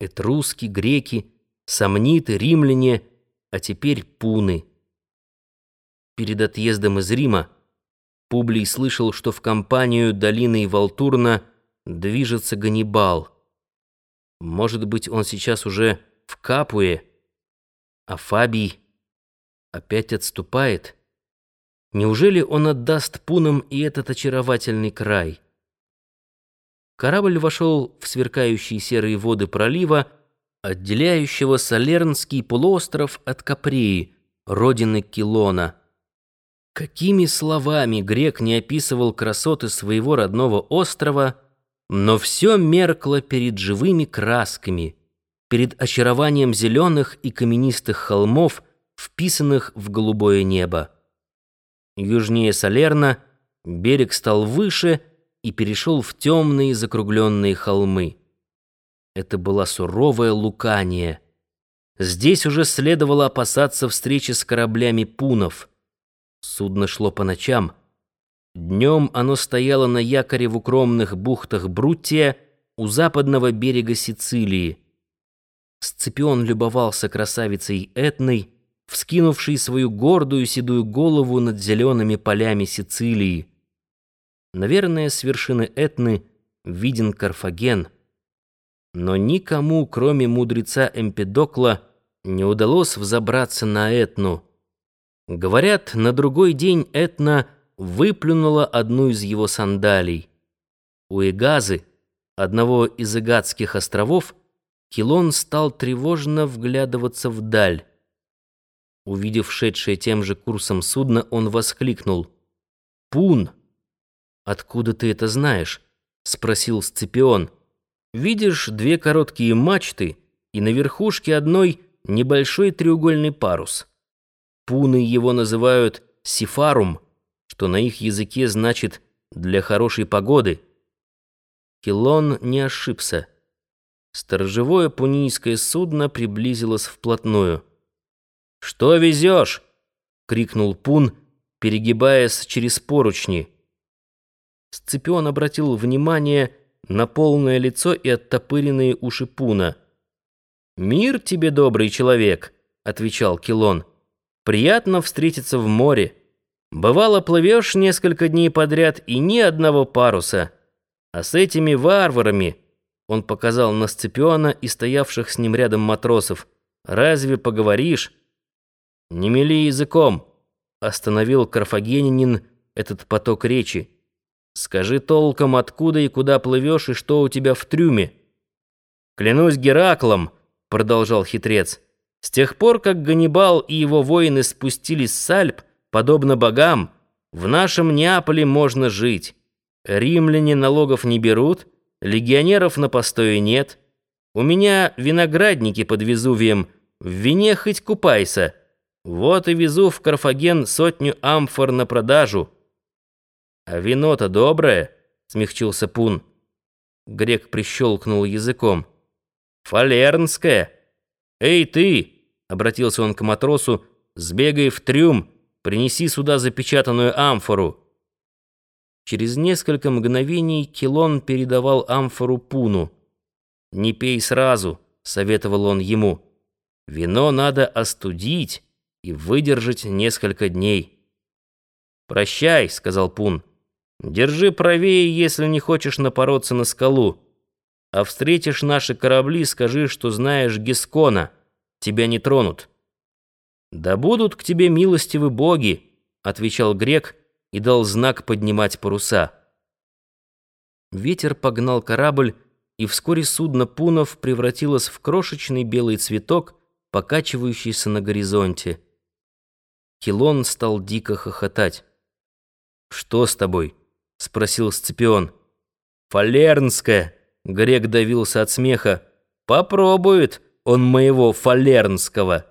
Этруски, греки, сомниты, римляне, а теперь пуны. Перед отъездом из Рима Публий слышал, что в компанию долины Валтурна движется Ганнибал. Может быть, он сейчас уже в Капуе, а Фабий опять отступает? Неужели он отдаст пунам и этот очаровательный край? Корабль вошел в сверкающие серые воды пролива, отделяющего Салернский полуостров от Капреи, родины Килона. Какими словами грек не описывал красоты своего родного острова, но все меркло перед живыми красками, перед очарованием зеленых и каменистых холмов, вписанных в голубое небо. Южнее Салерна берег стал выше и перешел в темные закругленные холмы. Это была суровая Лукания. Здесь уже следовало опасаться встречи с кораблями пунов. Судно шло по ночам. Днем оно стояло на якоре в укромных бухтах Бруттия у западного берега Сицилии. Сципион любовался красавицей Этной, вскинувшей свою гордую седую голову над зелеными полями Сицилии. Наверное, с вершины Этны виден Карфаген. Но никому, кроме мудреца Эмпедокла, не удалось взобраться на Этну. Говорят, на другой день Этна выплюнула одну из его сандалий. У Эгазы, одного из Эгадских островов, Килон стал тревожно вглядываться вдаль. Увидев шедшее тем же курсом судно, он воскликнул. «Пун!» «Откуда ты это знаешь?» — спросил Сципион. «Видишь две короткие мачты и на верхушке одной небольшой треугольный парус. Пуны его называют сифарум, что на их языке значит «для хорошей погоды». Килон не ошибся. Сторожевое пунийское судно приблизилось вплотную. «Что везешь?» — крикнул Пун, перегибаясь через поручни. Сципион обратил внимание на полное лицо и оттопыренные уши Пуна. «Мир тебе, добрый человек!» — отвечал Килон. Приятно встретиться в море. Бывало, плывешь несколько дней подряд и ни одного паруса. А с этими варварами, он показал на Сципиона и стоявших с ним рядом матросов, разве поговоришь? Не мели языком, остановил карфагенянин этот поток речи. Скажи толком, откуда и куда плывешь и что у тебя в трюме. Клянусь Гераклом, продолжал хитрец. С тех пор, как Ганнибал и его воины спустились с Альп, подобно богам, в нашем Неаполе можно жить. Римляне налогов не берут, легионеров на постое нет. У меня виноградники под Везувием, в вине хоть купайся. Вот и везу в Карфаген сотню амфор на продажу. А вино-то доброе, смягчился Пун. Грек прищелкнул языком. Фалернское. «Эй, ты!» — обратился он к матросу. «Сбегай в трюм, принеси сюда запечатанную амфору». Через несколько мгновений Килон передавал амфору Пуну. «Не пей сразу», — советовал он ему. «Вино надо остудить и выдержать несколько дней». «Прощай», — сказал Пун. «Держи правее, если не хочешь напороться на скалу» а встретишь наши корабли, скажи, что знаешь Гискона, тебя не тронут». «Да будут к тебе милостивы боги», — отвечал грек и дал знак поднимать паруса. Ветер погнал корабль, и вскоре судно пунов превратилось в крошечный белый цветок, покачивающийся на горизонте. Хилон стал дико хохотать. «Что с тобой?» — спросил Сципион. «Фалернская!» Грек давился от смеха. «Попробует он моего фалернского».